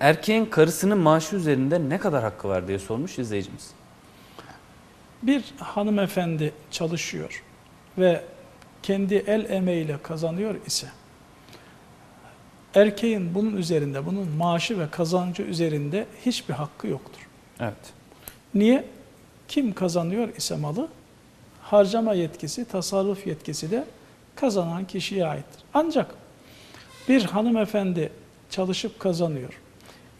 Erkeğin karısının maaşı üzerinde ne kadar hakkı var diye sormuş izleyicimiz. Bir hanımefendi çalışıyor ve kendi el emeğiyle kazanıyor ise erkeğin bunun üzerinde, bunun maaşı ve kazancı üzerinde hiçbir hakkı yoktur. Evet. Niye? Kim kazanıyor ise malı harcama yetkisi, tasarruf yetkisi de kazanan kişiye aittir. Ancak bir hanımefendi çalışıp kazanıyor.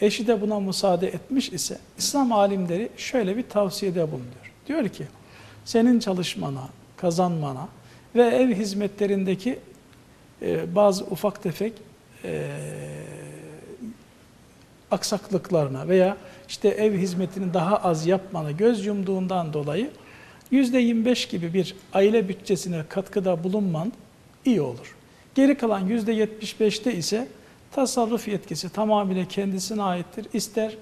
Eşi de buna müsaade etmiş ise İslam alimleri şöyle bir tavsiyede bulunuyor. Diyor ki senin çalışmana, kazanmana ve ev hizmetlerindeki e, bazı ufak tefek e, aksaklıklarına veya işte ev hizmetini daha az yapmana göz yumduğundan dolayı %25 gibi bir aile bütçesine katkıda bulunman iyi olur. Geri kalan %75'te ise tasarruf yetkisi tamamıyla kendisine aittir. İster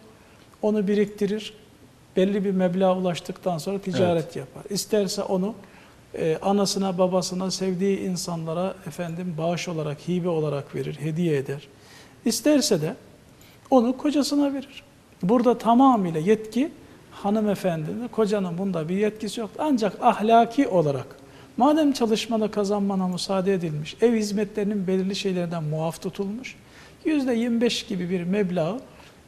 onu biriktirir, belli bir meblağa ulaştıktan sonra ticaret yapar. İsterse onu e, anasına, babasına, sevdiği insanlara efendim bağış olarak, hibe olarak verir, hediye eder. İsterse de onu kocasına verir. Burada tamamıyla yetki hanımefendinin, kocanın bunda bir yetkisi yok. Ancak ahlaki olarak madem çalışmana kazanmana müsaade edilmiş, ev hizmetlerinin belirli şeylerden muaf tutulmuş, %25 gibi bir meblağı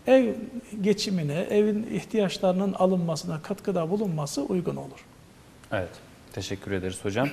ev geçimine, evin ihtiyaçlarının alınmasına katkıda bulunması uygun olur. Evet. Teşekkür ederiz hocam.